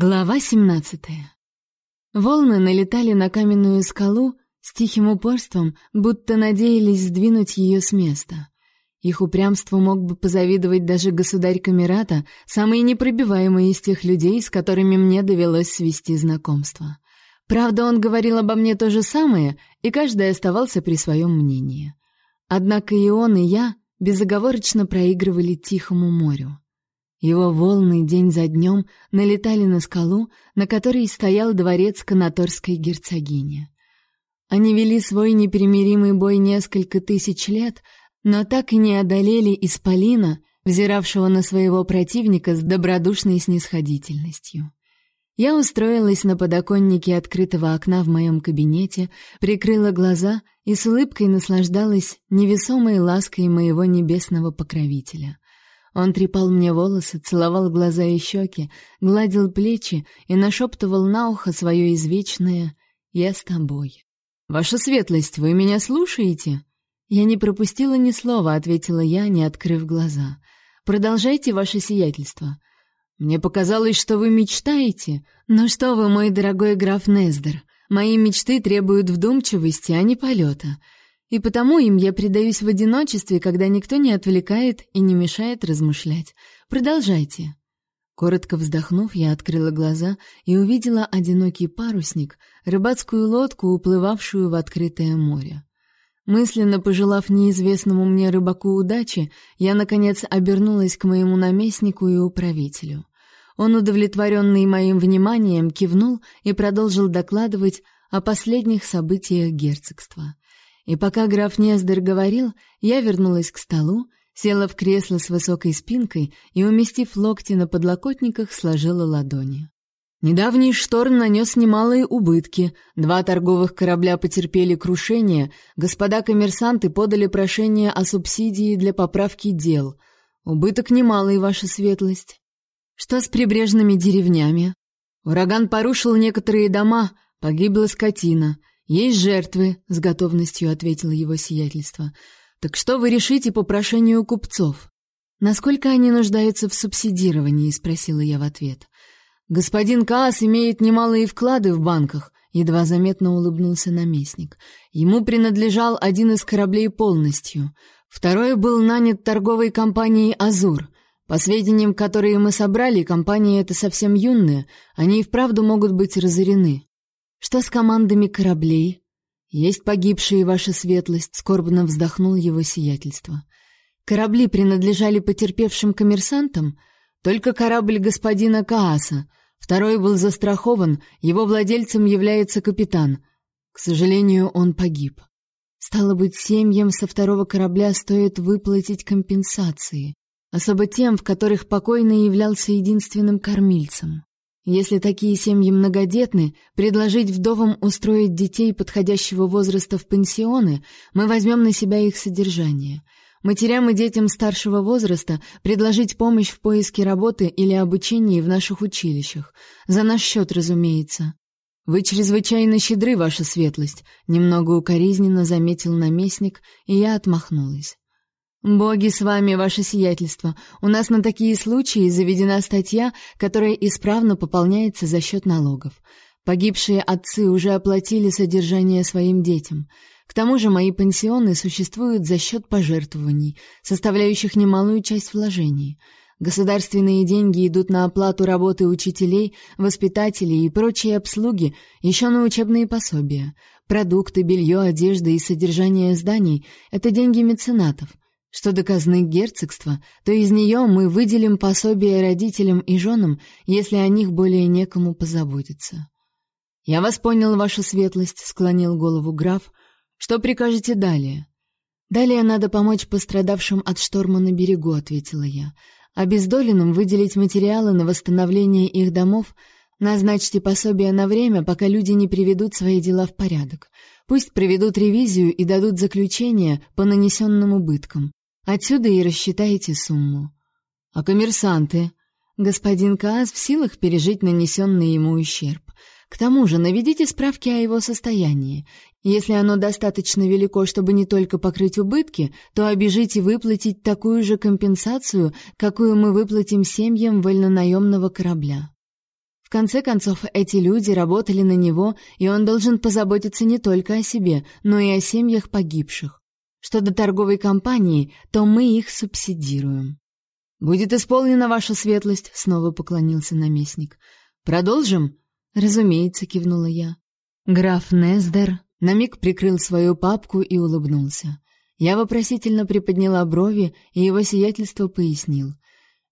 Глава 17. Волны налетали на каменную скалу с тихим упорством, будто надеялись сдвинуть ее с места. Их упрямству мог бы позавидовать даже государь Камерата, самый непробиваемый из тех людей, с которыми мне довелось свести знакомство. Правда, он говорил обо мне то же самое, и каждый оставался при своем мнении. Однако и он, и я безоговорочно проигрывали тихому морю. Его волны день за днем налетали на скалу, на которой стоял дворец канаторской герцогини. Они вели свой непримиримый бой несколько тысяч лет, но так и не одолели исполина, взиравшего на своего противника с добродушной снисходительностью. Я устроилась на подоконнике открытого окна в моем кабинете, прикрыла глаза и с улыбкой наслаждалась невесомой лаской моего небесного покровителя — он трепал мне волосы, целовал глаза и щеки, гладил плечи и нашептывал на ухо свое извечное «Я с тобой». «Ваша светлость, вы меня слушаете?» «Я не пропустила ни слова», — ответила я, не открыв глаза. «Продолжайте ваше сиятельство». «Мне показалось, что вы мечтаете». «Ну что вы, мой дорогой граф Нездер, мои мечты требуют вдумчивости, а не полета. И потому им я предаюсь в одиночестве, когда никто не отвлекает и не мешает размышлять. Продолжайте. Коротко вздохнув, я открыла глаза и увидела одинокий парусник, рыбацкую лодку, уплывавшую в открытое море. Мысленно пожелав неизвестному мне рыбаку удачи, я наконец обернулась к моему наместнику и управителю. Он, удовлетворенный моим вниманием, кивнул и продолжил докладывать о последних событиях герцогства. И пока граф Нездер говорил, я вернулась к столу, села в кресло с высокой спинкой и, уместив локти на подлокотниках, сложила ладони. Недавний шторм нанес немалые убытки. Два торговых корабля потерпели крушение. Господа коммерсанты подали прошение о субсидии для поправки дел. Убыток немалый, ваша светлость. Что с прибрежными деревнями? Ураган порушил некоторые дома, погибла скотина. Есть жертвы, с готовностью ответило его сиятельство. Так что вы решите по прошению купцов? Насколько они нуждаются в субсидировании, спросила я в ответ. Господин Каас имеет немалые вклады в банках, едва заметно улыбнулся наместник. Ему принадлежал один из кораблей полностью. Второй был нанят торговой компанией Азур. По сведениям, которые мы собрали, компания эта совсем юная, они и вправду могут быть разорены. Что с командами кораблей? Есть погибшие, ваша светлость, скорбно вздохнул его сиятельство. Корабли принадлежали потерпевшим коммерсантам, только корабль господина Кааса. Второй был застрахован, его владельцем является капитан. К сожалению, он погиб. Стало быть, семьям со второго корабля стоит выплатить компенсации, особо тем, в которых покойный являлся единственным кормильцем. Если такие семьи многодетны, предложить вдовам устроить детей подходящего возраста в пансионы, мы возьмем на себя их содержание. Матерям и детям старшего возраста предложить помощь в поиске работы или обучении в наших училищах. За наш счет, разумеется. Вы чрезвычайно щедры, ваша светлость, немного укоризненно заметил наместник, и я отмахнулась. Боги с вами, ваше сиятельство. У нас на такие случаи заведена статья, которая исправно пополняется за счет налогов. Погибшие отцы уже оплатили содержание своим детям. К тому же мои пансионы существуют за счет пожертвований, составляющих немалую часть вложений. Государственные деньги идут на оплату работы учителей, воспитателей и прочие обслуги, еще на учебные пособия. Продукты, белье, одежда и содержание зданий — это деньги меценатов. Что до казны герцогства, то из нее мы выделим пособие родителям и женам, если о них более некому позаботиться. Я вас понял, ваша светлость, склонил голову граф. Что прикажете далее? Далее надо помочь пострадавшим от шторма на берегу, ответила я. Обездоленным выделить материалы на восстановление их домов, назначьте пособие на время, пока люди не приведут свои дела в порядок. Пусть проведут ревизию и дадут заключение по нанесенным убыткам. Отсюда и рассчитаете сумму. А коммерсанты? Господин Каас в силах пережить нанесенный ему ущерб. К тому же наведите справки о его состоянии. Если оно достаточно велико, чтобы не только покрыть убытки, то обижите выплатить такую же компенсацию, какую мы выплатим семьям вольнонаемного корабля. В конце концов, эти люди работали на него, и он должен позаботиться не только о себе, но и о семьях погибших. Что до торговой компании, то мы их субсидируем. Будет исполнена ваша светлость, снова поклонился наместник. Продолжим? Разумеется, кивнула я. Граф Нездер на миг прикрыл свою папку и улыбнулся. Я вопросительно приподняла брови, и его сиятельство пояснил.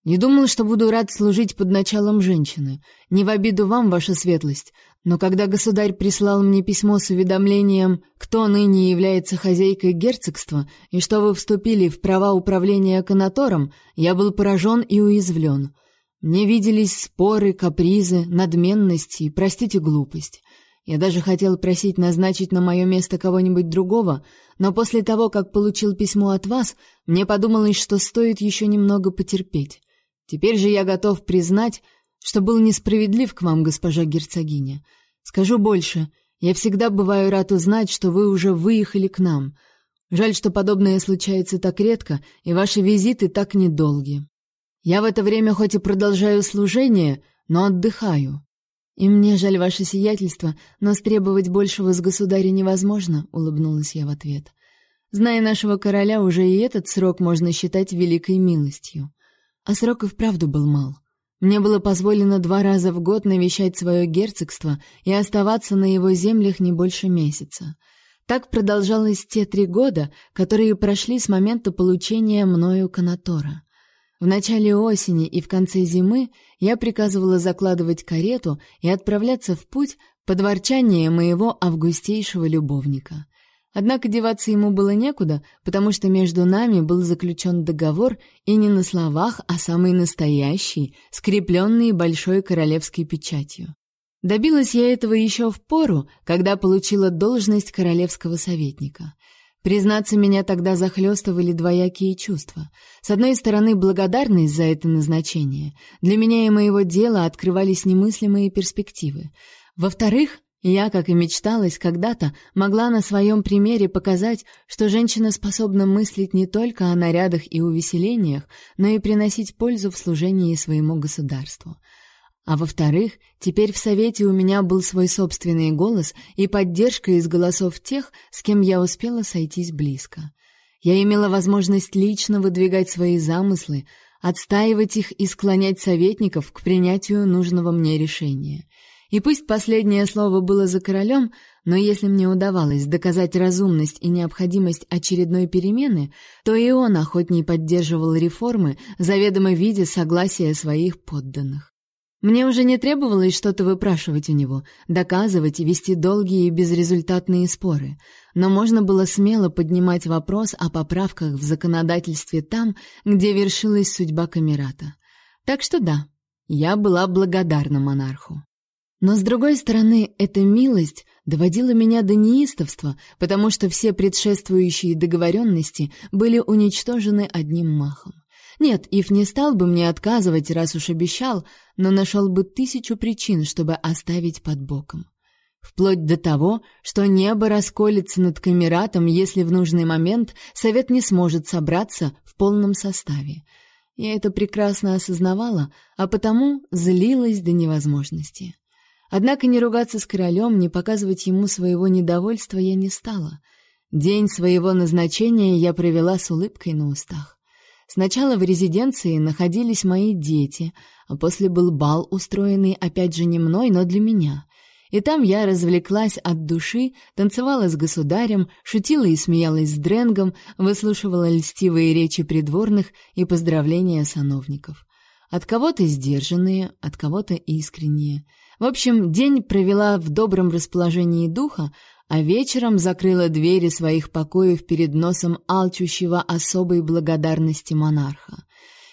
Не думал, что буду рад служить под началом женщины. Не в обиду вам, ваша светлость, но когда государь прислал мне письмо с уведомлением, кто ныне является хозяйкой герцогства и что вы вступили в права управления канатором, я был поражен и уязвлен. Мне виделись споры, капризы, надменность и, простите, глупость. Я даже хотел просить назначить на мое место кого-нибудь другого, но после того, как получил письмо от вас, мне подумалось, что стоит еще немного потерпеть. Теперь же я готов признать, что был несправедлив к вам, госпожа герцогиня. Скажу больше, я всегда бываю рад узнать, что вы уже выехали к нам. Жаль, что подобное случается так редко, и ваши визиты так недолги. Я в это время хоть и продолжаю служение, но отдыхаю. И мне жаль ваше сиятельство, но стребовать большего с государя невозможно, улыбнулась я в ответ. Зная нашего короля, уже и этот срок можно считать великой милостью. А срок и вправду был мал. Мне было позволено два раза в год навещать свое герцогство и оставаться на его землях не больше месяца. Так продолжалось те три года, которые прошли с момента получения мною канатора. В начале осени и в конце зимы я приказывала закладывать карету и отправляться в путь под ворчание моего августейшего любовника. Однако деваться ему было некуда, потому что между нами был заключен договор и не на словах, а самый настоящий, скрепленный большой королевской печатью. Добилась я этого еще в пору, когда получила должность королевского советника. Признаться, меня тогда захлестывали двоякие чувства. С одной стороны, благодарность за это назначение. Для меня и моего дела открывались немыслимые перспективы. Во-вторых, я, как и мечталось когда-то, могла на своем примере показать, что женщина способна мыслить не только о нарядах и увеселениях, но и приносить пользу в служении своему государству. А во-вторых, теперь в совете у меня был свой собственный голос и поддержка из голосов тех, с кем я успела сойтись близко. Я имела возможность лично выдвигать свои замыслы, отстаивать их и склонять советников к принятию нужного мне решения. И пусть последнее слово было за королем, но если мне удавалось доказать разумность и необходимость очередной перемены, то и он охотней поддерживал реформы, заведомо видя согласие своих подданных. Мне уже не требовалось что-то выпрашивать у него, доказывать и вести долгие и безрезультатные споры, но можно было смело поднимать вопрос о поправках в законодательстве там, где вершилась судьба Камерата. Так что да, я была благодарна монарху. Но с другой стороны, эта милость доводила меня до неистовства, потому что все предшествующие договоренности были уничтожены одним махом. Нет, Ив не стал бы мне отказывать, раз уж обещал, но нашел бы тысячу причин, чтобы оставить под боком. Вплоть до того, что небо расколется над камератом, если в нужный момент совет не сможет собраться в полном составе. Я это прекрасно осознавала, а потому злилась до невозможности. Однако не ругаться с королем, не показывать ему своего недовольства я не стала. День своего назначения я провела с улыбкой на устах. Сначала в резиденции находились мои дети, а после был бал, устроенный опять же не мной, но для меня. И там я развлеклась от души, танцевала с государем, шутила и смеялась с Дренгом, выслушивала льстивые речи придворных и поздравления сановников. От кого-то сдержанные, от кого-то искренние — в общем, день провела в добром расположении духа, а вечером закрыла двери своих покоев перед носом алчущего особой благодарности монарха.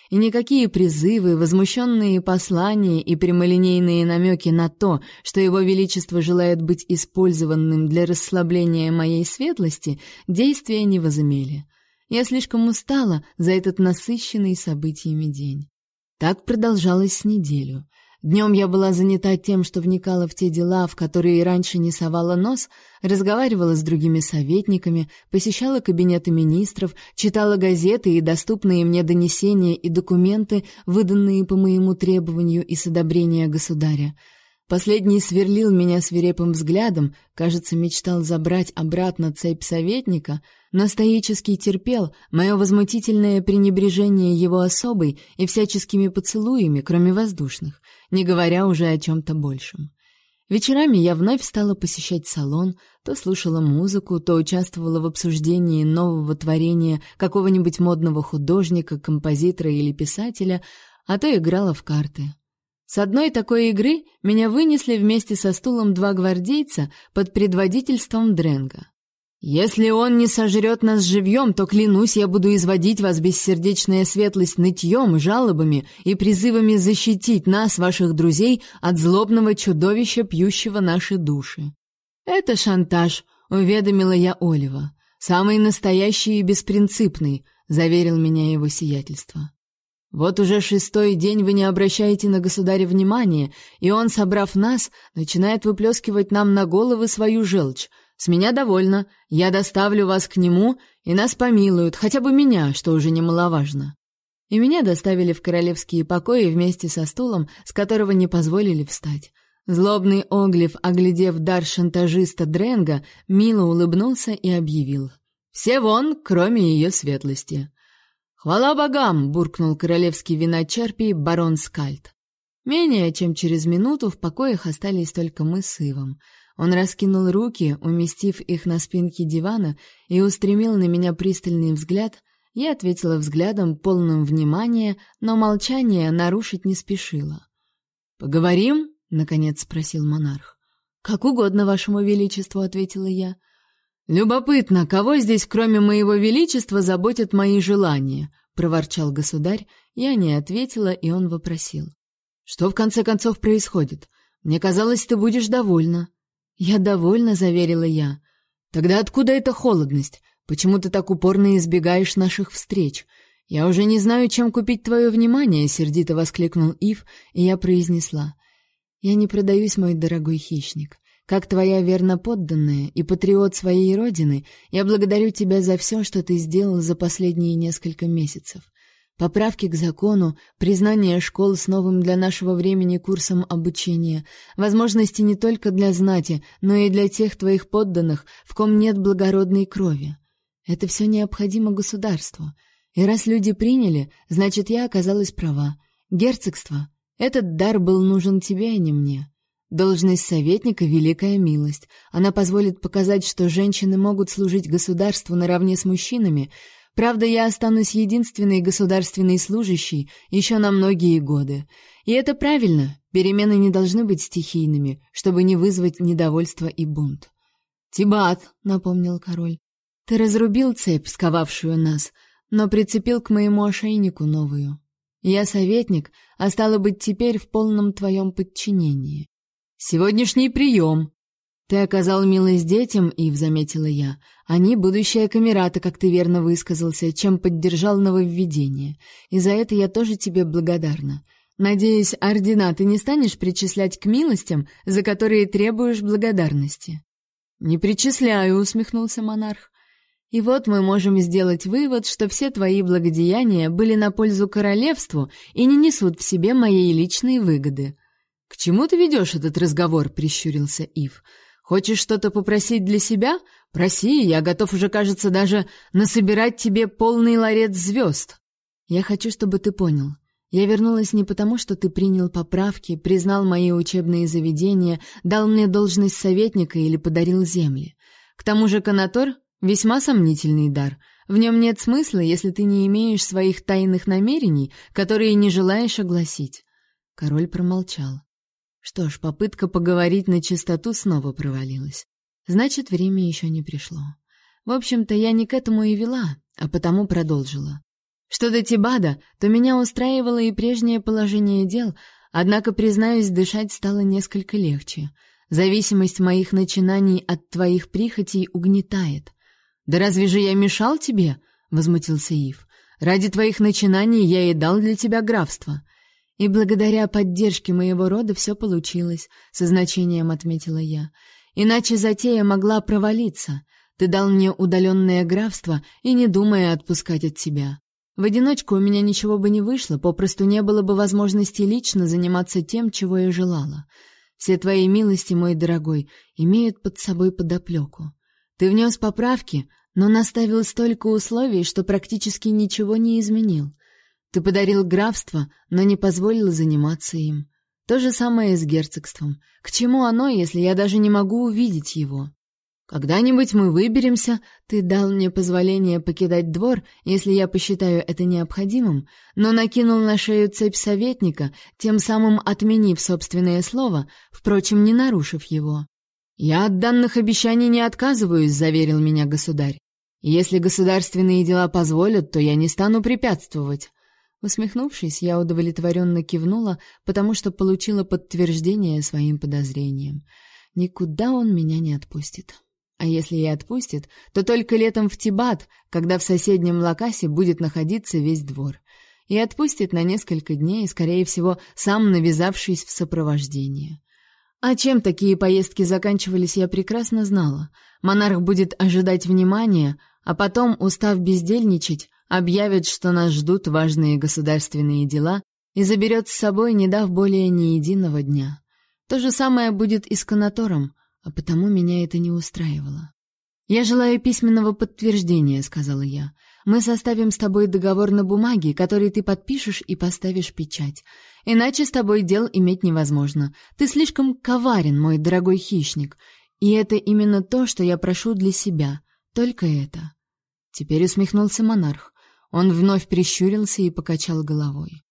И никакие призывы, возмущенные послания и прямолинейные намеки на то, что его величество желает быть использованным для расслабления моей светлости, действия не возымели. Я слишком устала за этот насыщенный событиями день. Так продолжалось неделю. Днем я была занята тем, что вникала в те дела, в которые раньше не совала нос, разговаривала с другими советниками, посещала кабинеты министров, читала газеты и доступные мне донесения и документы, выданные по моему требованию и с одобрения государя. Последний сверлил меня свирепым взглядом, кажется, мечтал забрать обратно цепь советника, но стоически терпел мое возмутительное пренебрежение его особой и всяческими поцелуями, кроме воздушных, не говоря уже о чем-то большем. Вечерами я вновь стала посещать салон, то слушала музыку, то участвовала в обсуждении нового творения какого-нибудь модного художника, композитора или писателя, а то играла в карты. С одной такой игры меня вынесли вместе со стулом два гвардейца под предводительством Дренга. Если он не сожрет нас живьем, то, клянусь, я буду изводить вас бессердечная светлость нытьем, жалобами и призывами защитить нас, ваших друзей, от злобного чудовища, пьющего наши души. Это шантаж, уведомила я Олива. Самый настоящий и беспринципный, заверил меня его сиятельство. Вот уже шестой день вы не обращаете на государя внимания, и он, собрав нас, начинает выплескивать нам на головы свою желчь. С меня довольно, я доставлю вас к нему, и нас помилуют, хотя бы меня, что уже немаловажно. И меня доставили в королевские покои вместе со стулом, с которого не позволили встать. Злобный Оглив, оглядев дар шантажиста Дренга, мило улыбнулся и объявил: "Все вон, кроме ее светлости". «Хвала богам!» — буркнул королевский виночерпий барон Скальд. Менее чем через минуту в покоях остались только мы с Ивом. Он раскинул руки, уместив их на спинке дивана, и устремил на меня пристальный взгляд. Я ответила взглядом, полным внимания, но молчание нарушить не спешила. «Поговорим?» — наконец спросил монарх. «Как угодно, вашему величеству», — ответила я. Любопытно, кого здесь, кроме моего величества, заботят мои желания, проворчал государь. Я не ответила, и он вопросил: Что в конце концов происходит? Мне казалось, ты будешь довольна. Я довольна, заверила я. Тогда откуда эта холодность? Почему ты так упорно избегаешь наших встреч? Я уже не знаю, чем купить твое внимание, сердито воскликнул Ив, и я произнесла: Я не продаюсь, мой дорогой хищник. Как твоя верно подданная и патриот своей родины, я благодарю тебя за все, что ты сделал за последние несколько месяцев. Поправки к закону, признание школ с новым для нашего времени курсом обучения, возможности не только для знати, но и для тех твоих подданных, в ком нет благородной крови. Это все необходимо государству. И раз люди приняли, значит, я оказалась права. Герцогство, этот дар был нужен тебе, а не мне. Должность советника — великая милость. Она позволит показать, что женщины могут служить государству наравне с мужчинами. Правда, я останусь единственной государственной служащей еще на многие годы. И это правильно. Перемены не должны быть стихийными, чтобы не вызвать недовольство и бунт. «Тибат», — напомнил король, — «ты разрубил цепь, сковавшую нас, но прицепил к моему ошейнику новую. Я советник, а стало быть, теперь в полном твоем подчинении. Сегодняшний прием!» «Ты оказал милость детям, Ив», — заметила я. «Они — будущая камерата, как ты верно высказался, чем поддержал нововведение. И за это я тоже тебе благодарна. Надеюсь, ордена ты не станешь причислять к милостям, за которые требуешь благодарности». «Не причисляю», — усмехнулся монарх. «И вот мы можем сделать вывод, что все твои благодеяния были на пользу королевству и не несут в себе моей личной выгоды». «К чему ты ведешь этот разговор?» — прищурился Ив. «Хочешь что-то попросить для себя? Проси, я готов уже, кажется, даже насобирать тебе полный ларец звезд». «Я хочу, чтобы ты понял. Я вернулась не потому, что ты принял поправки, признал мои учебные заведения, дал мне должность советника или подарил земли. К тому же Канатор — весьма сомнительный дар». В нем нет смысла, если ты не имеешь своих тайных намерений, которые не желаешь огласить. Король промолчал. Что ж, попытка поговорить на чистоту снова провалилась. Значит, время еще не пришло. В общем-то, я не к этому и вела, а потому продолжила. Что до Тибада, то меня устраивало и прежнее положение дел, однако, признаюсь, дышать стало несколько легче. Зависимость моих начинаний от твоих прихотей угнетает. Да разве же я мешал тебе? возмутился Ив. Ради твоих начинаний я и дал для тебя графство. И благодаря поддержке моего рода все получилось, со значением отметила я. Иначе затея могла провалиться. Ты дал мне удаленное графство и не думая отпускать от себя. В одиночку у меня ничего бы не вышло, попросту не было бы возможности лично заниматься тем, чего я желала. все твои милости, мой дорогой, имеют под собой подоплеку. Ты внес поправки, но наставил столько условий, что практически ничего не изменил. Ты подарил графство, но не позволил заниматься им. То же самое и с герцогством. К чему оно, если я даже не могу увидеть его? Когда-нибудь мы выберемся, ты дал мне позволение покидать двор, если я посчитаю это необходимым, но накинул на шею цепь советника, тем самым отменив собственное слово, впрочем, не нарушив его. Я от данных обещаний не отказываюсь, заверил меня государь. Если государственные дела позволят, то я не стану препятствовать. Усмехнувшись, я удовлетворенно кивнула, потому что получила подтверждение своим подозрениям. Никуда он меня не отпустит. А если и отпустит, то только летом в Тибат, когда в соседнем Лакасе будет находиться весь двор. И отпустит на несколько дней, скорее всего, сам навязавшись в сопровождение. А чем такие поездки заканчивались, я прекрасно знала. Монарх будет ожидать внимания, а потом, устав бездельничать, объявит, что нас ждут важные государственные дела и заберет с собой, не дав более ни единого дня. То же самое будет и с канатором, а потому меня это не устраивало. «Я желаю письменного подтверждения», — сказала я. «Мы составим с тобой договор на бумаге, который ты подпишешь и поставишь печать. Иначе с тобой дел иметь невозможно. Ты слишком коварен, мой дорогой хищник. И это именно то, что я прошу для себя. Только это». Теперь усмехнулся монарх. Он вновь прищурился и покачал головой.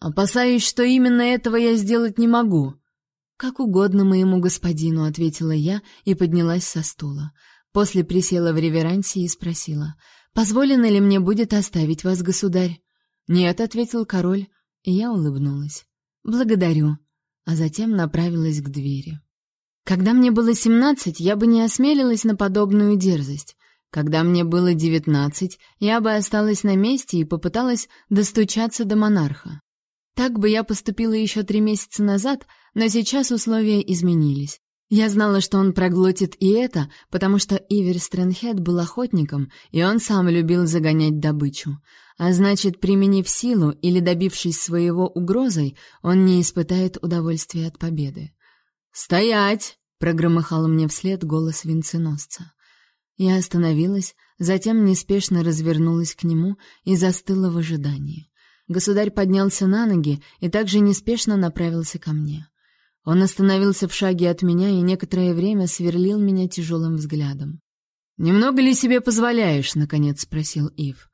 Опасаюсь, что именно этого я сделать не могу. Как угодно моему господину, ответила я и поднялась со стула. После присела в реверансе и спросила: "Позволено ли мне будет оставить вас, государь?" "Нет", ответил король, и я улыбнулась. "Благодарю", а затем направилась к двери. Когда мне было семнадцать, я бы не осмелилась на подобную дерзость. Когда мне было девятнадцать, я бы осталась на месте и попыталась достучаться до монарха. Так бы я поступила еще три месяца назад, но сейчас условия изменились. Я знала, что он проглотит и это, потому что Ивер Стрэнхед был охотником, и он сам любил загонять добычу. А значит, применив силу или добившись своего угрозой, он не испытает удовольствия от победы. «Стоять!» — прогромыхал мне вслед голос венценосца. Я остановилась, затем неспешно развернулась к нему и застыла в ожидании. Государь поднялся на ноги и также неспешно направился ко мне. Он остановился в шаге от меня и некоторое время сверлил меня тяжелым взглядом. «Немного ли себе позволяешь?» — наконец спросил Ив.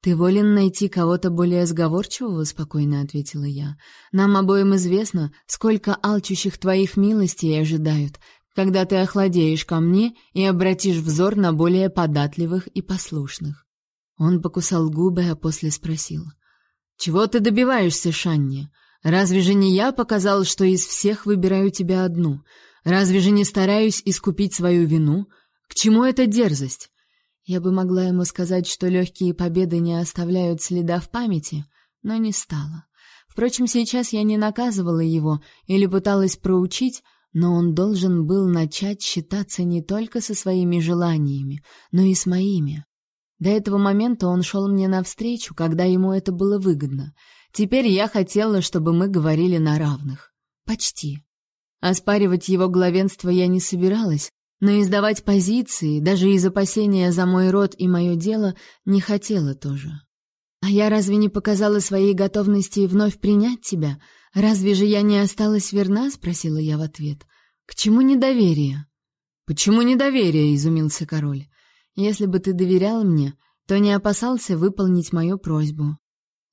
«Ты волен найти кого-то более сговорчивого?» — спокойно ответила я. «Нам обоим известно, сколько алчущих твоих милостей ожидают, когда ты охладеешь ко мне и обратишь взор на более податливых и послушных. Он покусал губы, а после спросил: "Чего ты добиваешься, Шанни? Разве же не я показал, что из всех выбираю тебя одну? Разве же не стараюсь искупить свою вину? К чему эта дерзость?" Я бы могла ему сказать, что легкие победы не оставляют следа в памяти, но не стала. Впрочем, сейчас я не наказывала его или пыталась проучить, но он должен был начать считаться не только со своими желаниями, но и с моими. До этого момента он шел мне навстречу, когда ему это было выгодно. Теперь я хотела, чтобы мы говорили на равных. Почти. Оспаривать его главенство я не собиралась, но издавать позиции, даже из опасения за мой род и мое дело, не хотела тоже. А я разве не показала своей готовности вновь принять тебя? Разве же я не осталась верна, спросила я в ответ. К чему недоверие? Почему недоверие, изумился король. Если бы ты доверял мне, то не опасался выполнить мою просьбу,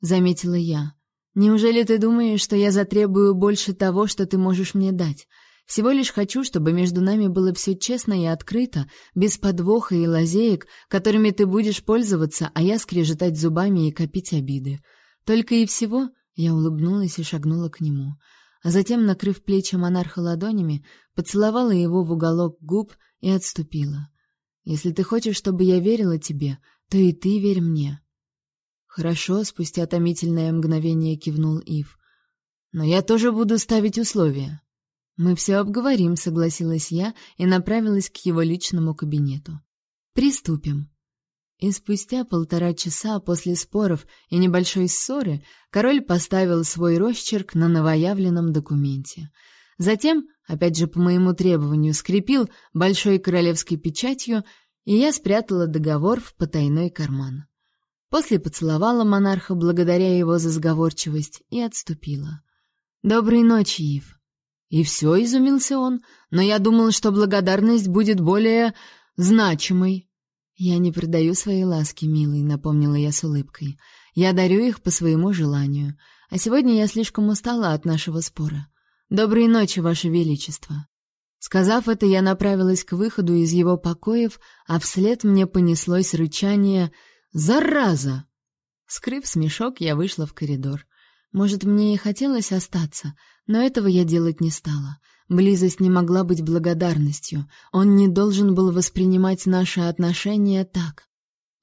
заметила я. Неужели ты думаешь, что я затребую больше того, что ты можешь мне дать? Всего лишь хочу, чтобы между нами было все честно и открыто, без подвоха и лазеек, которыми ты будешь пользоваться, а я скрежетать зубами и копить обиды. Только и всего, я улыбнулась и шагнула к нему, а затем, накрыв плечи монарха ладонями, поцеловала его в уголок губ и отступила. Если ты хочешь, чтобы я верила тебе, то и ты верь мне. Хорошо, спустя томительное мгновение кивнул Ив. Но я тоже буду ставить условия. Мы все обговорим, согласилась я и направилась к его личному кабинету. Приступим. И спустя полтора часа после споров и небольшой ссоры король поставил свой росчерк на новоявленном документе. Затем, опять же по моему требованию, скрепил большой королевской печатью, и я спрятала договор в потайной карман. После поцеловала монарха, благодаря его за сговорчивость, и отступила. «Доброй ночи, Ив». «И все», — изумился он, — «но я думал, что благодарность будет более значимой». «Я не продаю свои ласки, милый», — напомнила я с улыбкой. «Я дарю их по своему желанию, а сегодня я слишком устала от нашего спора. Доброй ночи, Ваше Величество». Сказав это, я направилась к выходу из его покоев, а вслед мне понеслось рычание «Зараза!». Скрыв смешок, я вышла в коридор. Может, мне и хотелось остаться, но этого я делать не стала. Близость не могла быть благодарностью. Он не должен был воспринимать наши отношения так.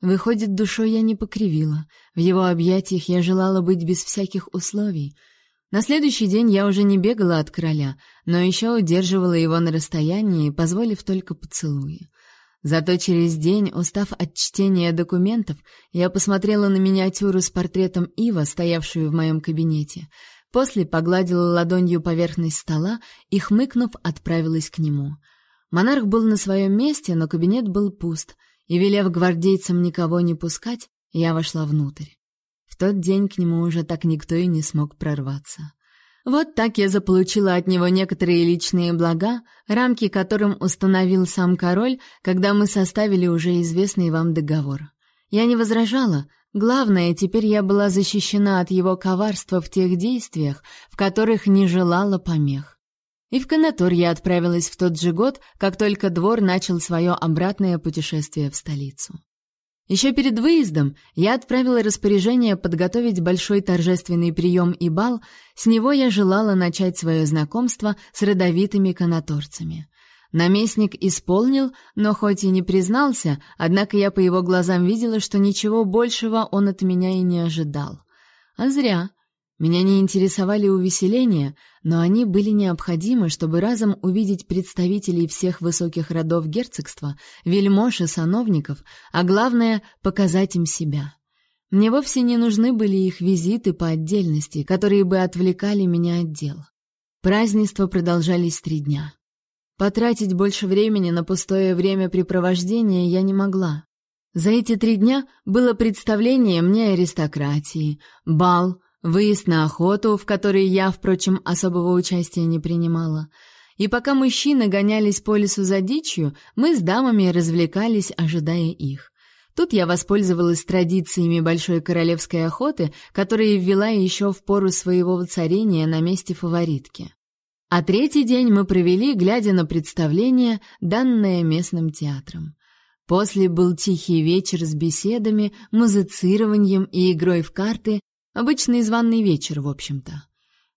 Выходит, душой я не покривила. В его объятиях я желала быть без всяких условий — на следующий день я уже не бегала от короля, но еще удерживала его на расстоянии, позволив только поцелуи. Зато через день, устав от чтения документов, я посмотрела на миниатюру с портретом Ива, стоявшую в моем кабинете. После погладила ладонью поверхность стола и, хмыкнув, отправилась к нему. Монарх был на своем месте, но кабинет был пуст, и, велев гвардейцам никого не пускать, я вошла внутрь. В тот день к нему уже так никто и не смог прорваться. Вот так я заполучила от него некоторые личные блага, рамки которым установил сам король, когда мы составили уже известный вам договор. Я не возражала, главное, теперь я была защищена от его коварства в тех действиях, в которых не желала помех. И в Канатор я отправилась в тот же год, как только двор начал свое обратное путешествие в столицу. Еще перед выездом я отправила распоряжение подготовить большой торжественный прием и бал, с него я желала начать свое знакомство с родовитыми канаторцами. Наместник исполнил, но хоть и не признался, однако я по его глазам видела, что ничего большего он от меня и не ожидал. А зря. Меня не интересовали увеселения, но они были необходимы, чтобы разом увидеть представителей всех высоких родов герцогства, вельмож и сановников, а главное — показать им себя. Мне вовсе не нужны были их визиты по отдельности, которые бы отвлекали меня от дел. Празднества продолжались три дня. Потратить больше времени на пустое времяпрепровождение я не могла. За эти три дня было представление мне аристократии, бал, выезд на охоту, в которой я, впрочем, особого участия не принимала. И пока мужчины гонялись по лесу за дичью, мы с дамами развлекались, ожидая их. Тут я воспользовалась традициями большой королевской охоты, которые ввела еще в пору своего воцарения на месте фаворитки. А третий день мы провели, глядя на представление, данное местным театром. После был тихий вечер с беседами, музицированием и игрой в карты, Обычный званный вечер, в общем-то.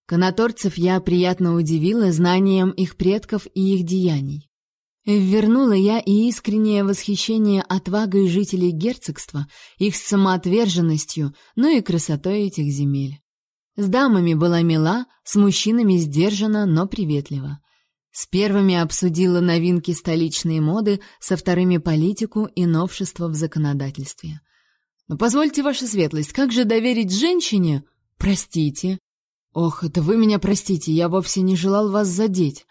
Канаторцев я приятно удивила знанием их предков и их деяний. Вернула я и искреннее восхищение отвагой жителей герцогства, их самоотверженностью, ну и красотой этих земель. С дамами была мила, с мужчинами сдержана, но приветлива. С первыми обсудила новинки столичной моды, со вторыми политику и новшества в законодательстве. Но позвольте, ваша светлость, как же доверить женщине? Простите. Ох, это вы меня простите, я вовсе не желал вас задеть.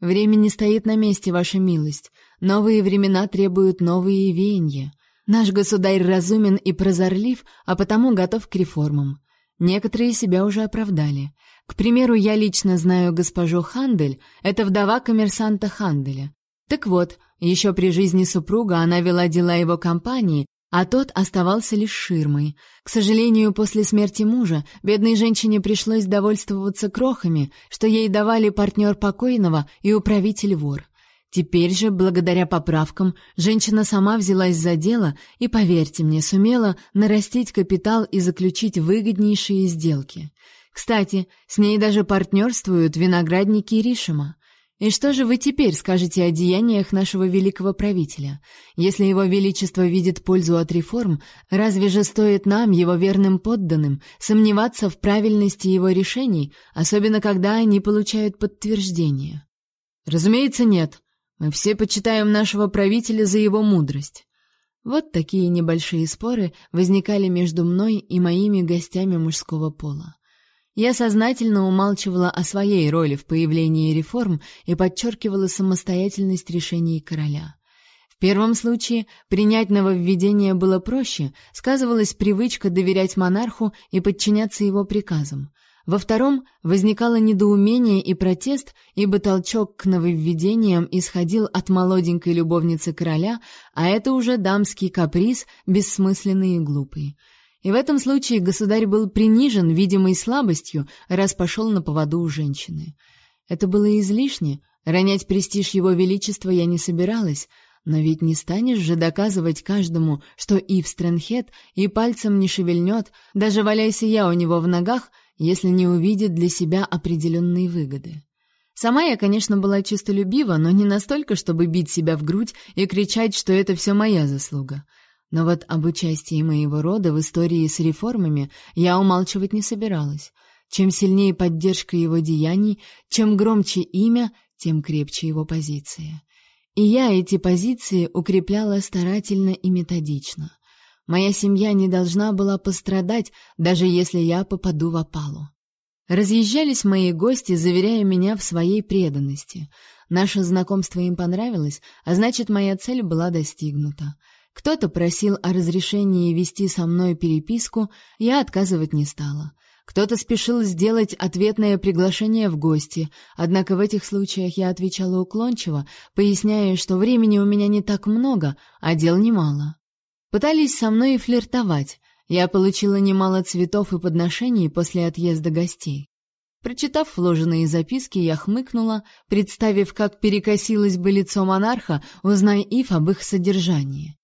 Время не стоит на месте, ваша милость. Новые времена требуют новые веяния. Наш государь разумен и прозорлив, а потому готов к реформам. Некоторые себя уже оправдали. К примеру, я лично знаю госпожу Хандель, это вдова коммерсанта Ханделя. Так вот, еще при жизни супруга она вела дела его компании, а тот оставался лишь ширмой. К сожалению, после смерти мужа бедной женщине пришлось довольствоваться крохами, что ей давали партнер покойного и управитель вор. Теперь же, благодаря поправкам, женщина сама взялась за дело и, поверьте мне, сумела нарастить капитал и заключить выгоднейшие сделки. Кстати, с ней даже партнерствуют виноградники Ришима. И что же вы теперь скажете о деяниях нашего великого правителя? Если его величество видит пользу от реформ, разве же стоит нам, его верным подданным, сомневаться в правильности его решений, особенно когда они получают подтверждение? Разумеется, нет. Мы все почитаем нашего правителя за его мудрость. Вот такие небольшие споры возникали между мной и моими гостями мужского пола. Я сознательно умалчивала о своей роли в появлении реформ и подчеркивала самостоятельность решений короля. В первом случае принять нововведение было проще, сказывалась привычка доверять монарху и подчиняться его приказам. Во втором возникало недоумение и протест, ибо толчок к нововведениям исходил от молоденькой любовницы короля, а это уже дамский каприз, бессмысленный и глупый. И в этом случае государь был принижен видимой слабостью, раз пошел на поводу у женщины. Это было излишне, ронять престиж его величества я не собиралась, но ведь не станешь же доказывать каждому, что Ив Стрэнхед и пальцем не шевельнет, даже валяйся я у него в ногах — если не увидит для себя определенные выгоды. Сама я, конечно, была чистолюбива, но не настолько, чтобы бить себя в грудь и кричать, что это все моя заслуга. Но вот об участии моего рода в истории с реформами я умалчивать не собиралась. Чем сильнее поддержка его деяний, чем громче имя, тем крепче его позиция. И я эти позиции укрепляла старательно и методично. Моя семья не должна была пострадать, даже если я попаду в опалу. Разъезжались мои гости, заверяя меня в своей преданности. Наше знакомство им понравилось, а значит, моя цель была достигнута. Кто-то просил о разрешении вести со мной переписку, я отказывать не стала. Кто-то спешил сделать ответное приглашение в гости, однако в этих случаях я отвечала уклончиво, поясняя, что времени у меня не так много, а дел немало. Пытались со мной и флиртовать. Я получила немало цветов и подношений после отъезда гостей. Прочитав вложенные записки, я хмыкнула, представив, как перекосилось бы лицо монарха, узнай Ив об их содержании.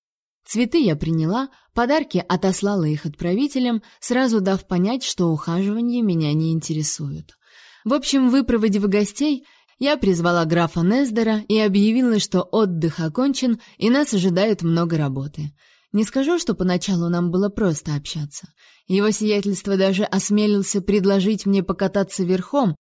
Цветы я приняла, подарки отослала их отправителям, сразу дав понять, что ухаживание меня не интересует. В общем, выпроводив гостей, я призвала графа Нездера и объявила, что отдых окончен и нас ожидает много работы — не скажу, что поначалу нам было просто общаться. Его сиятельство даже осмелился предложить мне покататься верхом,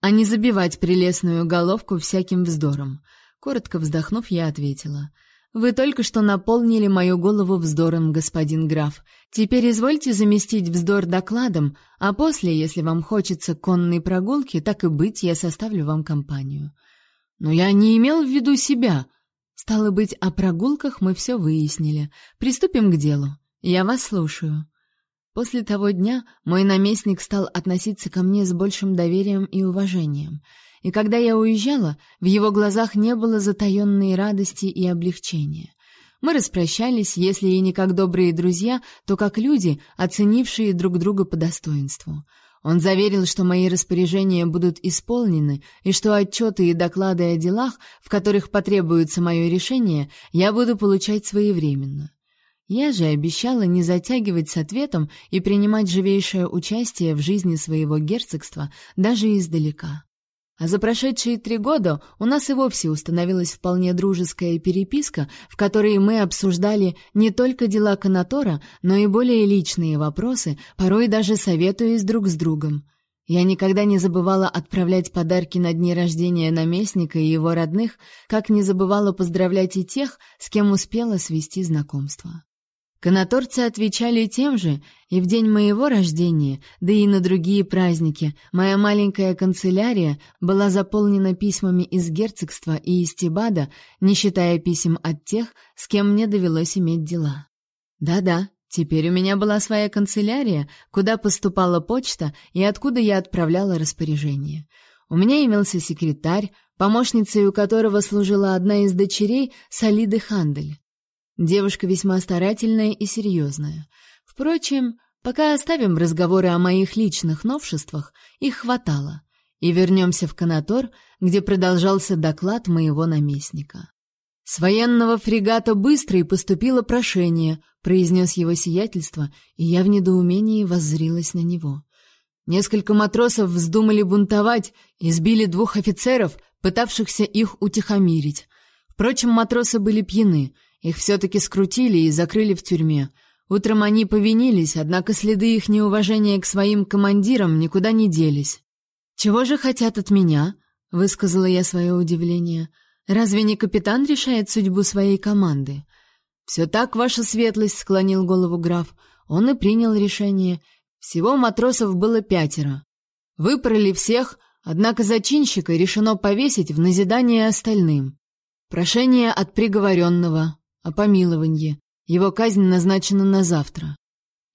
а не забивать прелестную головку всяким вздором. Коротко вздохнув, я ответила: "Вы только что наполнили мою голову вздором, господин граф. Теперь извольте заместить вздор докладом, а после, если вам хочется конной прогулки, так и быть, я составлю вам компанию". Но я не имел в виду себя, Стало быть, о прогулках мы все выяснили. Приступим к делу. Я вас слушаю. После того дня мой наместник стал относиться ко мне с большим доверием и уважением. И когда я уезжала, в его глазах не было затаенной радости и облегчения. Мы распрощались, если и не как добрые друзья, то как люди, оценившие друг друга по достоинству. Он заверил, что мои распоряжения будут исполнены и что отчеты и доклады о делах, в которых потребуется мое решение, я буду получать своевременно. Я же обещала не затягивать с ответом и принимать живейшее участие в жизни своего герцогства даже издалека. А за прошедшие три года у нас и вовсе установилась вполне дружеская переписка, в которой мы обсуждали не только дела Канатора, но и более личные вопросы, порой даже советуясь друг с другом. Я никогда не забывала отправлять подарки на дни рождения наместника и его родных, как не забывала поздравлять и тех, с кем успела свести знакомство. Канаторцы отвечали тем же, и в день моего рождения, да и на другие праздники, моя маленькая канцелярия была заполнена письмами из герцогства и из Тибада, не считая писем от тех, с кем мне довелось иметь дела. Да-да, теперь у меня была своя канцелярия, куда поступала почта и откуда я отправляла распоряжения. У меня имелся секретарь, помощницей у которого служила одна из дочерей Салиды Хандель. Девушка весьма старательная и серьезная. Впрочем, пока оставим разговоры о моих личных новшествах, их хватало. И вернемся в Канатор, где продолжался доклад моего наместника. «С военного фрегата «Быстрый» поступило прошение», — произнес его сиятельство, и я в недоумении воззрилась на него. Несколько матросов вздумали бунтовать и сбили двух офицеров, пытавшихся их утихомирить. Впрочем, матросы были пьяны — их все-таки скрутили и закрыли в тюрьме. Утром они повинились, однако следы их неуважения к своим командирам никуда не делись. «Чего же хотят от меня?» — высказала я свое удивление. «Разве не капитан решает судьбу своей команды?» «Все так, ваша светлость», — склонил голову граф. Он и принял решение. Всего матросов было пятеро. Выпороли всех, однако зачинщика решено повесить в назидание остальным. Прошение от приговоренного о помиловании. Его казнь назначена на завтра.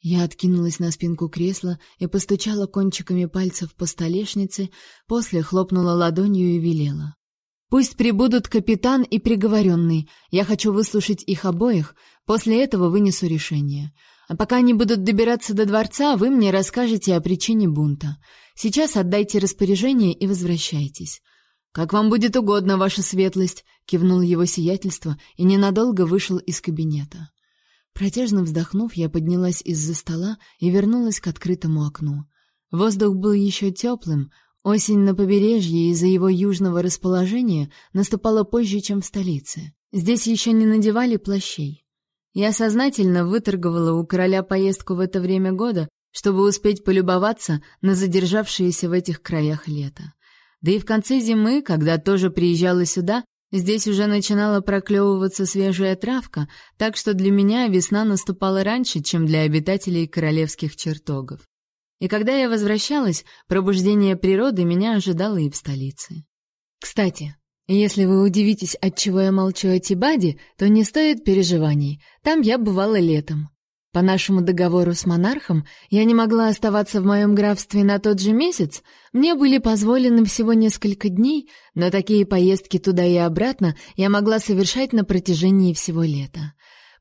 Я откинулась на спинку кресла и постучала кончиками пальцев по столешнице, после хлопнула ладонью и велела: "Пусть прибудут капитан и приговоренный. Я хочу выслушать их обоих, после этого вынесу решение. А пока они будут добираться до дворца, вы мне расскажете о причине бунта. Сейчас отдайте распоряжение и возвращайтесь. Как вам будет угодно, ваша светлость", кивнул его сиятельство и ненадолго вышел из кабинета. Протяжно вздохнув, я поднялась из-за стола и вернулась к открытому окну. Воздух был еще теплым, осень на побережье из-за его южного расположения наступала позже, чем в столице. Здесь еще не надевали плащей. Я сознательно выторговала у короля поездку в это время года, чтобы успеть полюбоваться на задержавшееся в этих краях лето. Да и в конце зимы, когда тоже приезжала сюда, Здесь уже начинала проклевываться свежая травка, так что для меня весна наступала раньше, чем для обитателей королевских чертогов. И когда я возвращалась, пробуждение природы меня ожидало и в столице. Кстати, если вы удивитесь, от чего я молчу о Тибаде, то не стоит переживаний. Там я бывала летом. По нашему договору с монархом я не могла оставаться в моем графстве на тот же месяц, мне были позволены всего несколько дней, но такие поездки туда и обратно я могла совершать на протяжении всего лета.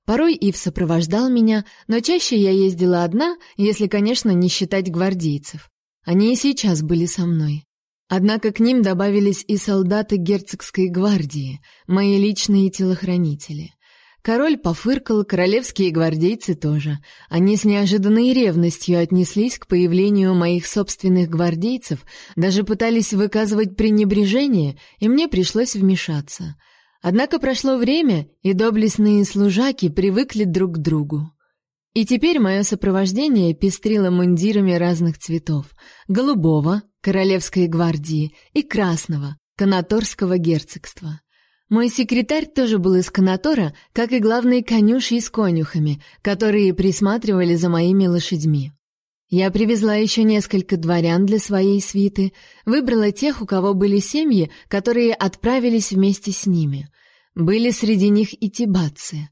Порой Ив сопровождал меня, но чаще я ездила одна, если, конечно, не считать гвардейцев. Они и сейчас были со мной. Однако к ним добавились и солдаты герцогской гвардии, мои личные телохранители — Король пофыркал, королевские гвардейцы тоже. Они с неожиданной ревностью отнеслись к появлению моих собственных гвардейцев, даже пытались выказывать пренебрежение, и мне пришлось вмешаться. Однако прошло время, и доблестные служаки привыкли друг к другу. И теперь мое сопровождение пестрило мундирами разных цветов: голубого королевской гвардии и красного канаторского герцогства. Мой секретарь тоже был из канатора, как и главный конюший с конюхами, которые присматривали за моими лошадьми. Я привезла еще несколько дворян для своей свиты, выбрала тех, у кого были семьи, которые отправились вместе с ними. Были среди них и тибатцы.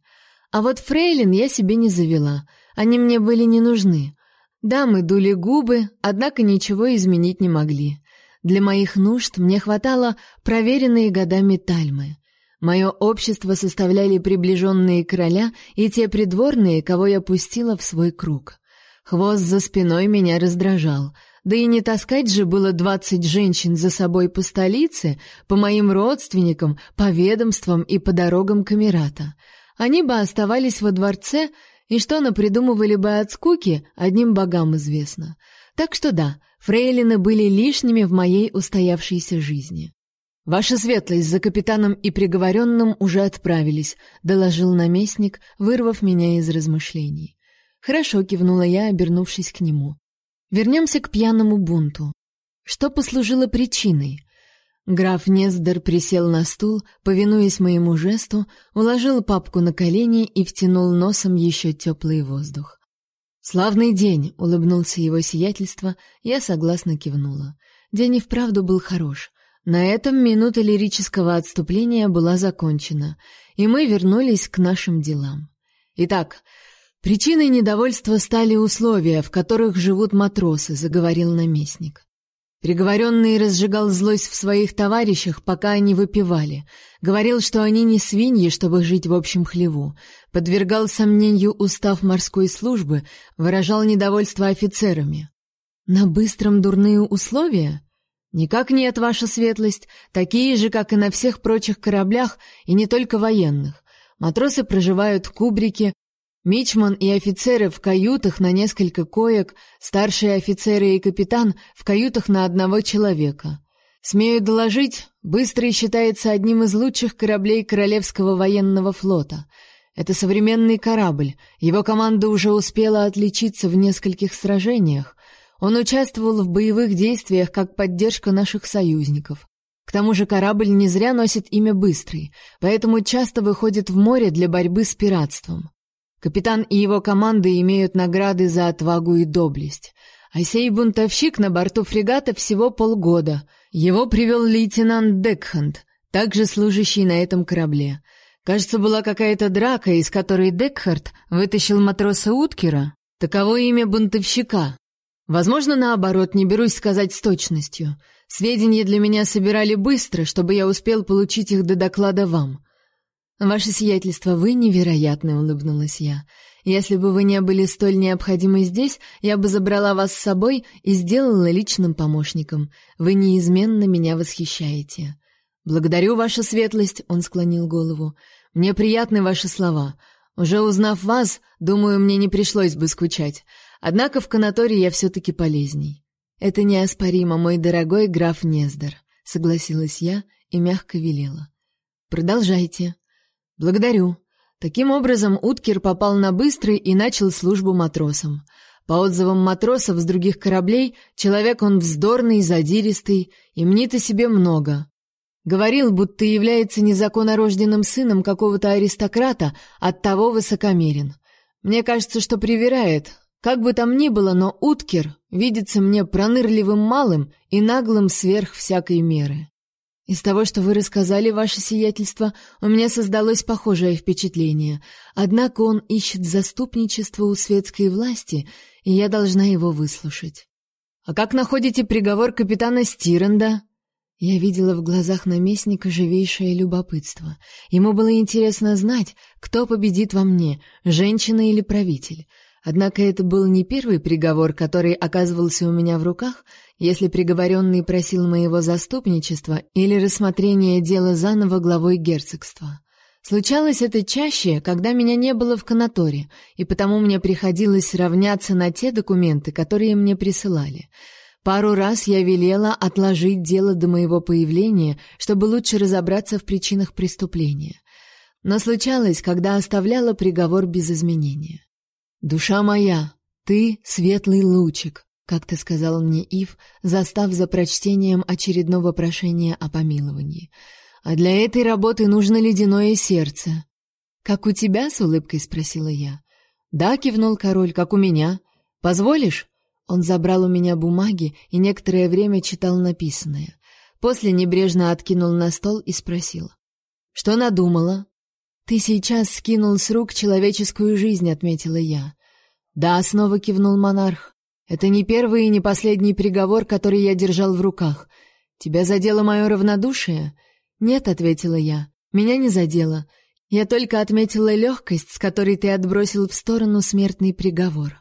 А вот фрейлин я себе не завела, они мне были не нужны. Дамы дули губы, однако ничего изменить не могли. Для моих нужд мне хватало проверенные годами тальмы. Мое общество составляли приближенные короля и те придворные, кого я пустила в свой круг. Хвост за спиной меня раздражал. Да и не таскать же было двадцать женщин за собой по столице, по моим родственникам, по ведомствам и по дорогам Камерата. Они бы оставались во дворце, и что напридумывали бы от скуки, одним богам известно. Так что да, фрейлины были лишними в моей устоявшейся жизни. Ваша светлость за капитаном и приговоренным уже отправились, доложил наместник, вырвав меня из размышлений. Хорошо кивнула я, обернувшись к нему. Вернемся к пьяному бунту. Что послужило причиной? Граф Нездер присел на стул, повинуясь моему жесту, уложил папку на колени и втянул носом еще теплый воздух. Славный день, улыбнулся его сиятельство, я согласно кивнула. День и вправду был хорош. На этом минута лирического отступления была закончена, и мы вернулись к нашим делам. Итак, причиной недовольства стали условия, в которых живут матросы, заговорил наместник. Приговоренный разжигал злость в своих товарищах, пока они выпивали. Говорил, что они не свиньи, чтобы жить в общем хлеву. Подвергал сомнению устав морской службы, выражал недовольство офицерами. На быстром дурные условия? Никак нет, ваша светлость, такие же, как и на всех прочих кораблях, и не только военных. Матросы проживают в кубрике, мичман и офицеры в каютах на несколько коек, старшие офицеры и капитан в каютах на одного человека. Смею доложить, Быстрый считается одним из лучших кораблей Королевского военного флота. Это современный корабль. Его команда уже успела отличиться в нескольких сражениях. Он участвовал в боевых действиях как поддержка наших союзников. К тому же корабль не зря носит имя Быстрый, поэтому часто выходит в море для борьбы с пиратством. Капитан и его команда имеют награды за отвагу и доблесть. А сей бунтовщик на борту фрегата всего полгода. Его привел лейтенант Декхант, также служащий на этом корабле. Кажется, была какая-то драка, из которой Декхарт вытащил матроса Уткера. Таково имя бунтовщика. Возможно, наоборот, не берусь сказать с точностью. Сведения для меня собирали быстро, чтобы я успел получить их до доклада вам. Ваше сиятельство, вы невероятны, улыбнулась я. Если бы вы не были столь необходимы здесь, я бы забрала вас с собой и сделала личным помощником. Вы неизменно меня восхищаете. Благодарю ваша светлость, он склонил голову. Мне приятны ваши слова. Уже узнав вас, думаю, мне не пришлось бы скучать. Однако в канаторе я все таки полезней. Это неоспоримо, мой дорогой граф Нездор, согласилась я и мягко велела. Продолжайте. Благодарю. Таким образом, Уткер попал на быстрый и начал службу матросом. По отзывам матросов с других кораблей, человек он вздорный, задиристый и мнит о себе много. Говорил, будто является незаконнорожденным сыном какого-то аристократа, оттого высокомерен. Мне кажется, что привирает. Как бы там ни было, но Уткер видится мне пронырливым малым и наглым сверх всякой меры. Из того, что вы рассказали, ваше сиятельство, у меня создалось похожее впечатление. Однако он ищет заступничество у светской власти, и я должна его выслушать. А как находите приговор капитана Стиренда? Я видела в глазах наместника живейшее любопытство. Ему было интересно знать, кто победит во мне, женщина или правитель. Однако это был не первый приговор, который оказывался у меня в руках, если приговоренный просил моего заступничества или рассмотрения дела заново главой герцогства. Случалось это чаще, когда меня не было в канаторе, и потому мне приходилось равняться на те документы, которые мне присылали. Пару раз я велела отложить дело до моего появления, чтобы лучше разобраться в причинах преступления. Но случалось, когда оставляла приговор без изменения. «Душа моя, ты — светлый лучик», — как-то сказал мне Ив, застав за прочтением очередного прошения о помиловании. «А для этой работы нужно ледяное сердце». «Как у тебя?» — с улыбкой спросила я. «Да», — кивнул король, — «как у меня. Позволишь?» Он забрал у меня бумаги и некоторое время читал написанное. После небрежно откинул на стол и спросил. «Что надумала?» «Ты сейчас скинул с рук человеческую жизнь», — отметила я. «Да», — снова кивнул монарх. «Это не первый и не последний приговор, который я держал в руках. Тебя задело мое равнодушие?» «Нет», — ответила я. «Меня не задело. Я только отметила легкость, с которой ты отбросил в сторону смертный приговор.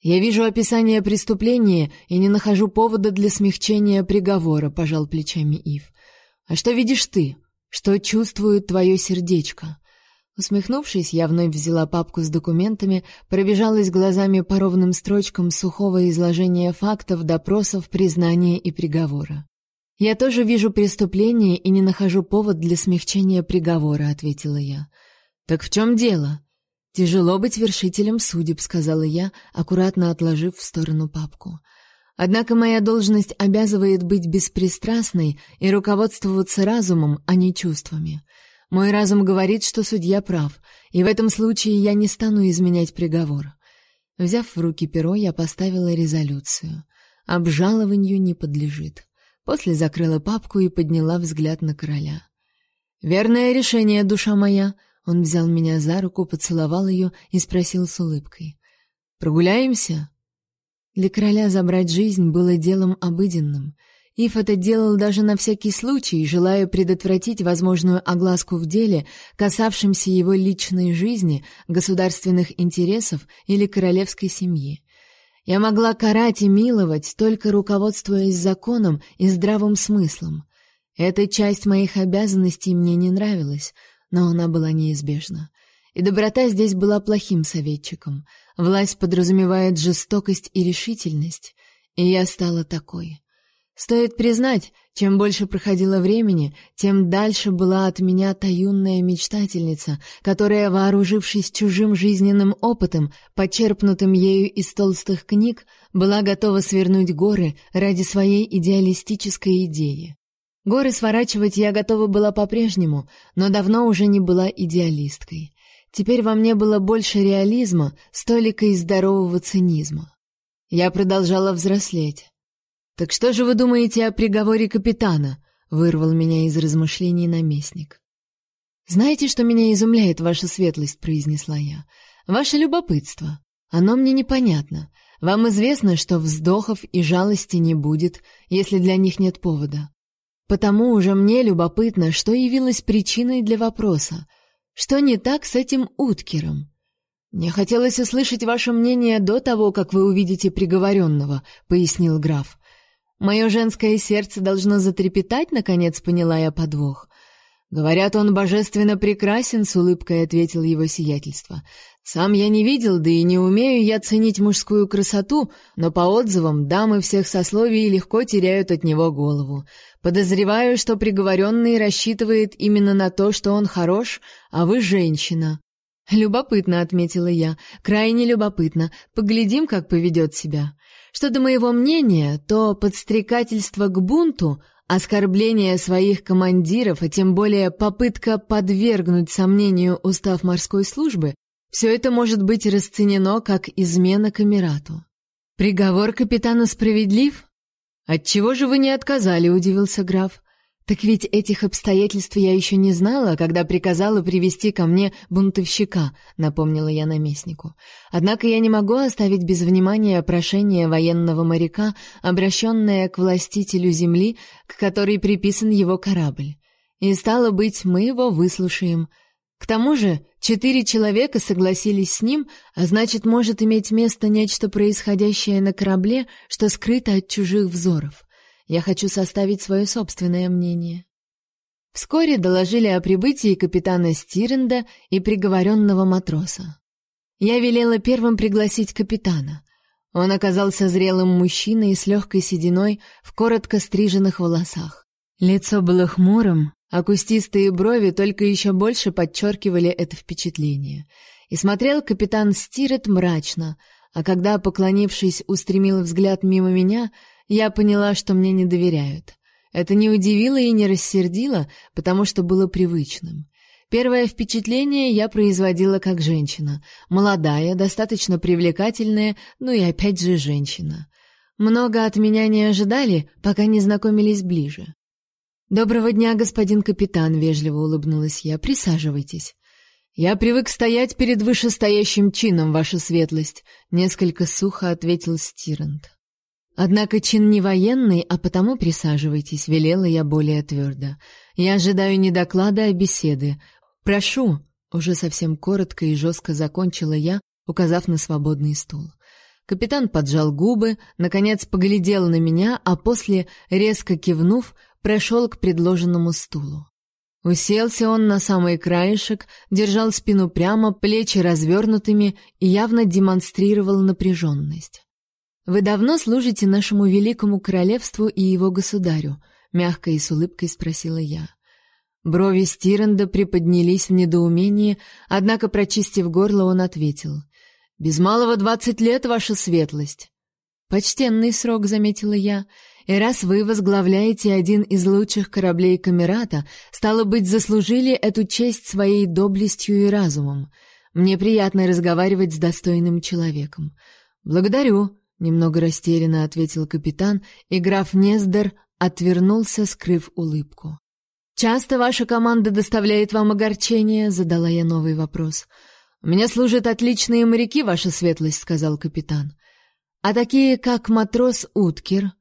Я вижу описание преступления и не нахожу повода для смягчения приговора», — пожал плечами Ив. «А что видишь ты? Что чувствует твое сердечко?» Усмехнувшись, я вновь взяла папку с документами, пробежалась глазами по ровным строчкам сухого изложения фактов, допросов, признания и приговора. «Я тоже вижу преступление и не нахожу повод для смягчения приговора», — ответила я. «Так в чем дело?» «Тяжело быть вершителем судеб», — сказала я, аккуратно отложив в сторону папку. «Однако моя должность обязывает быть беспристрастной и руководствоваться разумом, а не чувствами». Мой разум говорит, что судья прав, и в этом случае я не стану изменять приговор. Взяв в руки перо, я поставила резолюцию. Обжалованию не подлежит. После закрыла папку и подняла взгляд на короля. «Верное решение, душа моя!» Он взял меня за руку, поцеловал ее и спросил с улыбкой. «Прогуляемся?» Для короля забрать жизнь было делом обыденным — Ив это делал даже на всякий случай, желая предотвратить возможную огласку в деле, касавшемся его личной жизни, государственных интересов или королевской семьи. Я могла карать и миловать, только руководствуясь законом и здравым смыслом. Эта часть моих обязанностей мне не нравилась, но она была неизбежна. И доброта здесь была плохим советчиком. Власть подразумевает жестокость и решительность, и я стала такой. Стоит признать, чем больше проходило времени, тем дальше была от меня та юная мечтательница, которая, вооружившись чужим жизненным опытом, почерпнутым ею из толстых книг, была готова свернуть горы ради своей идеалистической идеи. Горы сворачивать я готова была по-прежнему, но давно уже не была идеалисткой. Теперь во мне было больше реализма, столика и здорового цинизма. Я продолжала взрослеть. «Так что же вы думаете о приговоре капитана?» — вырвал меня из размышлений наместник. «Знаете, что меня изумляет ваша светлость?» — произнесла я. «Ваше любопытство. Оно мне непонятно. Вам известно, что вздохов и жалости не будет, если для них нет повода. Потому уже мне любопытно, что явилось причиной для вопроса. Что не так с этим Уткером? Мне хотелось услышать ваше мнение до того, как вы увидите приговоренного», — пояснил граф. «Мое женское сердце должно затрепетать, наконец поняла я подвох. «Говорят, он божественно прекрасен», — с улыбкой ответил его сиятельство. «Сам я не видел, да и не умею я ценить мужскую красоту, но по отзывам дамы всех сословий легко теряют от него голову. Подозреваю, что приговоренный рассчитывает именно на то, что он хорош, а вы женщина». «Любопытно», — отметила я, — «крайне любопытно. Поглядим, как поведет себя». Что до моего мнения, то подстрекательство к бунту Оскорбление своих командиров, а тем более попытка подвергнуть сомнению устав морской службы, все это может быть расценено как измена камерату. Приговор капитана справедлив? Отчего же вы не отказали, удивился граф. Так ведь этих обстоятельств я еще не знала, когда приказала привести ко мне бунтовщика, напомнила я наместнику. Однако я не могу оставить без внимания прошение военного моряка, обращенное к властителю земли, к которой приписан его корабль. И стало быть, мы его выслушаем. К тому же, четыре человека согласились с ним, а значит, может иметь место нечто происходящее на корабле, что скрыто от чужих взоров. Я хочу составить свое собственное мнение. Вскоре доложили о прибытии капитана Стиренда и приговоренного матроса. Я велела первым пригласить капитана. Он оказался зрелым мужчиной с легкой сединой в коротко стриженных волосах. Лицо было хмурым, а кустистые брови только еще больше подчеркивали это впечатление. И смотрел капитан Стирет мрачно, а когда, поклонившись, устремил взгляд мимо меня, я поняла, что мне не доверяют. Это не удивило и не рассердило, потому что было привычным. Первое впечатление я производила как женщина. Молодая, достаточно привлекательная, ну и опять же женщина. Много от меня не ожидали, пока не знакомились ближе. «Доброго дня, господин капитан», — вежливо улыбнулась я. «Присаживайтесь». «Я привык стоять перед вышестоящим чином, ваша светлость», — несколько сухо ответил Стирант. Однако чин не военный, а потому присаживайтесь, велела я более твердо. Я ожидаю не доклада, а беседы. Прошу, уже совсем коротко и жестко закончила я, указав на свободный стул. Капитан поджал губы, наконец поглядел на меня, а после, резко кивнув, прошел к предложенному стулу. Уселся он на самый краешек, держал спину прямо, плечи развернутыми и явно демонстрировал напряженность. Вы давно служите нашему великому королевству и его государю, мягко и с улыбкой спросила я. Брови Стиренда приподнялись в недоумении, однако, прочистив горло, он ответил: "Без малого двадцать лет, ваша светлость". Почтенный срок, заметила я. И раз вы возглавляете один из лучших кораблей Камерата, стало быть, заслужили эту честь своей доблестью и разумом. Мне приятно разговаривать с достойным человеком. Благодарю, немного растерянно ответил капитан, и граф Нездер отвернулся, скрыв улыбку. Часто ваша команда доставляет вам огорчение, задала я новый вопрос. У меня служат отличные моряки, ваша светлость, сказал капитан. А такие, как матрос Уткер,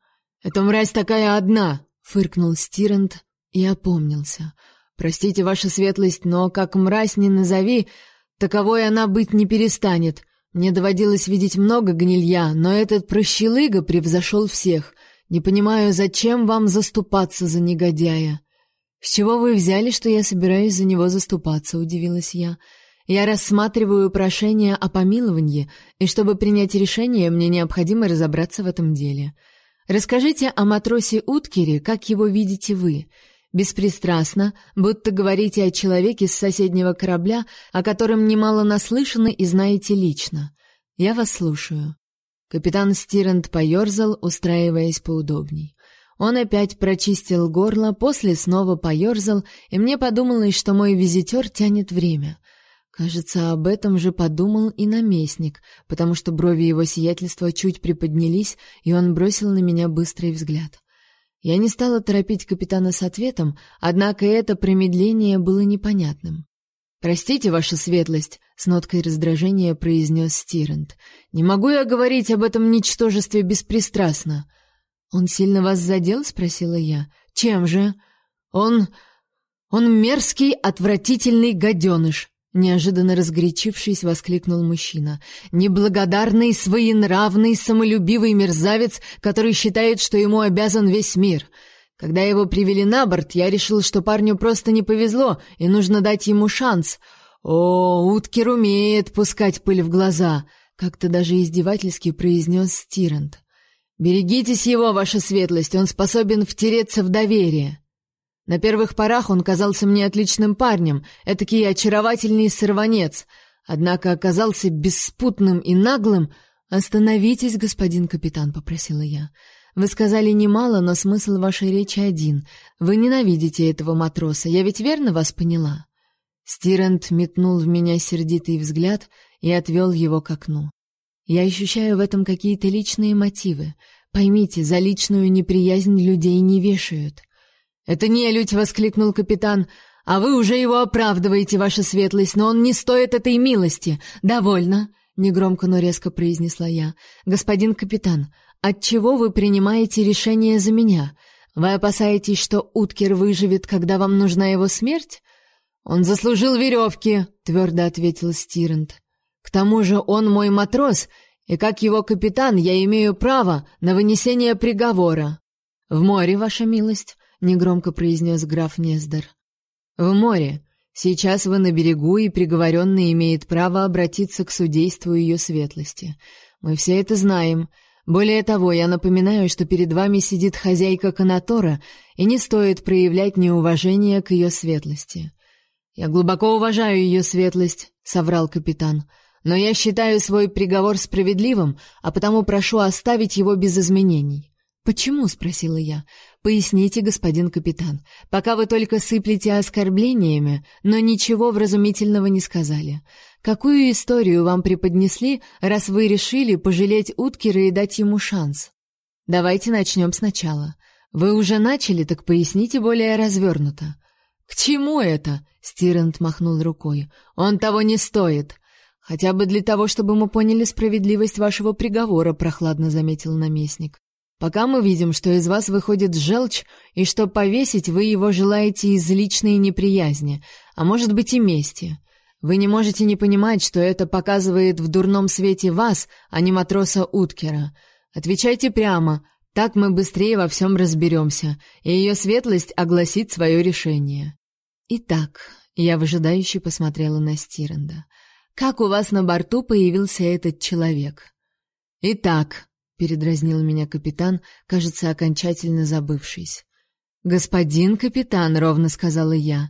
эта мразь такая одна, фыркнул Стирент и опомнился. Простите, ваша светлость, но как мразь не назови, таковой она быть не перестанет. Мне доводилось видеть много гнилья, но этот прощелыга превзошел всех. Не понимаю, зачем вам заступаться за негодяя? С чего вы взяли, что я собираюсь за него заступаться, удивилась я. Я рассматриваю прошение о помиловании, и чтобы принять решение, мне необходимо разобраться в этом деле. Расскажите о матросе Уткере, как его видите вы? Беспристрастно, будто говорите о человеке с соседнего корабля, о котором немало наслышаны и знаете лично. Я вас слушаю. Капитан Стирент поерзал, устраиваясь поудобней. Он опять прочистил горло, после снова поерзал, и мне подумалось, что мой визитер тянет время. Кажется, об этом же подумал и наместник, потому что брови его сиятельства чуть приподнялись, и он бросил на меня быстрый взгляд. Я не стала торопить капитана с ответом, однако это промедление было непонятным. «Простите, ваша светлость», — с ноткой раздражения произнес Стирент. «Не могу я говорить об этом ничтожестве беспристрастно». «Он сильно вас задел?» — спросила я. «Чем же?» «Он... он мерзкий, отвратительный гаденыш», — неожиданно разгорячившись, воскликнул мужчина. «Неблагодарный, своенравный, самолюбивый мерзавец, который считает, что ему обязан весь мир». Когда его привели на борт, я решил, что парню просто не повезло, и нужно дать ему шанс. О, Уткер умеет пускать пыль в глаза, как-то даже издевательски произнес Стирант. Берегитесь его, ваша светлость, он способен втереться в доверие. На первых порах он казался мне отличным парнем, этакий очаровательный сорванец, однако оказался беспутным и наглым. Остановитесь, господин капитан, попросила я. Вы сказали немало, но смысл вашей речи один. Вы ненавидите этого матроса. Я ведь верно вас поняла. Стирент метнул в меня сердитый взгляд и отвел его к окну. Я ощущаю в этом какие-то личные мотивы. Поймите, за личную неприязнь людей не вешают. Это не людь, воскликнул капитан. А вы уже его оправдываете, ваша светлость, но он не стоит этой милости. Довольно, негромко, но резко произнесла я. Господин капитан, Отчего вы принимаете решение за меня? Вы опасаетесь, что Уткер выживет, когда вам нужна его смерть? Он заслужил веревки, твердо ответил Стирент. К тому же он мой матрос, и как его капитан я имею право на вынесение приговора. В море, ваша милость, негромко произнес граф Нездер. В море. Сейчас вы на берегу, и приговоренный имеет право обратиться к судейству ее светлости. Мы все это знаем. Более того, я напоминаю, что перед вами сидит хозяйка Канатора, и не стоит проявлять неуважение к ее светлости. Я глубоко уважаю ее светлость, соврал капитан. Но я считаю свой приговор справедливым, а потому прошу оставить его без изменений. Почему, спросила я. Поясните, господин капитан. Пока вы только сыплете оскорблениями, но ничего вразумительного не сказали. Какую историю вам преподнесли, раз вы решили пожалеть Уткера и дать ему шанс? Давайте начнем сначала. Вы уже начали, так поясните более развернуто. К чему это? Стирент махнул рукой. Он того не стоит. Хотя бы для того, чтобы мы поняли справедливость вашего приговора, прохладно заметил наместник. Пока мы видим, что из вас выходит желчь, и что повесить вы его желаете из личной неприязни, а может быть и мести. Вы не можете не понимать, что это показывает в дурном свете вас, а не матроса Уткера. Отвечайте прямо, так мы быстрее во всем разберемся, и ее светлость огласит свое решение. Итак, я выжидающе посмотрела на Стиренда. Как у вас на борту появился этот человек? Итак, передразнил меня капитан, кажется, окончательно забывшись. Господин капитан, ровно сказала я.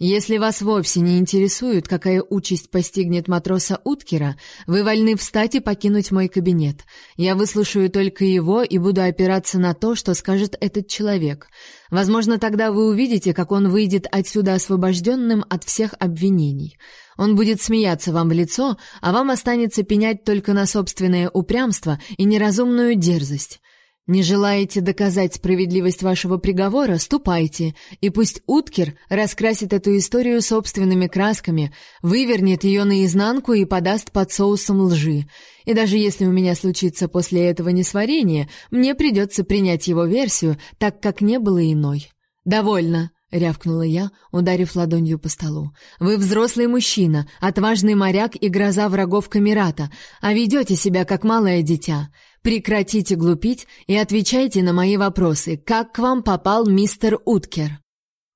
Если вас вовсе не интересует, какая участь постигнет матроса Уткера, вы вольны встать и покинуть мой кабинет. Я выслушаю только его и буду опираться на то, что скажет этот человек. Возможно, тогда вы увидите, как он выйдет отсюда освобожденным от всех обвинений. Он будет смеяться вам в лицо, а вам останется пенять только на собственное упрямство и неразумную дерзость. Не желаете доказать справедливость вашего приговора, ступайте, и пусть Уткер раскрасит эту историю собственными красками, вывернет ее наизнанку и подаст под соусом лжи. И даже если у меня случится после этого несварение, мне придется принять его версию, так как не было иной. Довольно, рявкнула я, ударив ладонью по столу. Вы взрослый мужчина, отважный моряк и гроза врагов Камерата, а ведете себя как малое дитя. Прекратите глупить и отвечайте на мои вопросы. Как к вам попал мистер Уткер?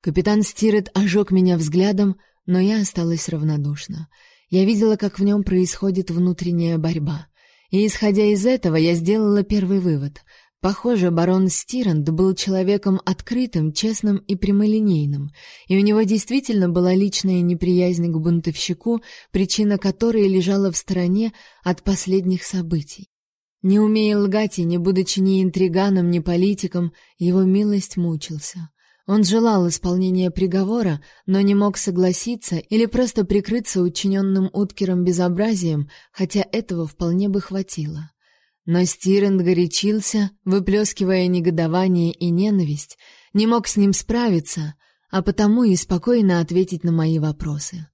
Капитан Стирет ожег меня взглядом, но я осталась равнодушна. Я видела, как в нем происходит внутренняя борьба. И исходя из этого, я сделала первый вывод. Похоже, барон Стиранд был человеком открытым, честным и прямолинейным, и у него действительно была личная неприязнь к бунтовщику, причина которой лежала в стороне от последних событий. Не умея лгать и не будучи ни интриганом, ни политиком, его милость мучился. Он желал исполнения приговора, но не мог согласиться или просто прикрыться учиненным Уткером безобразием, хотя этого вполне бы хватило. Но Стиренд горячился, выплескивая негодование и ненависть, не мог с ним справиться, а потому и спокойно ответить на мои вопросы.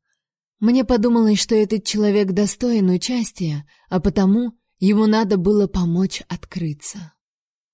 Мне подумалось, что этот человек достоин участия, а потому ему надо было помочь открыться.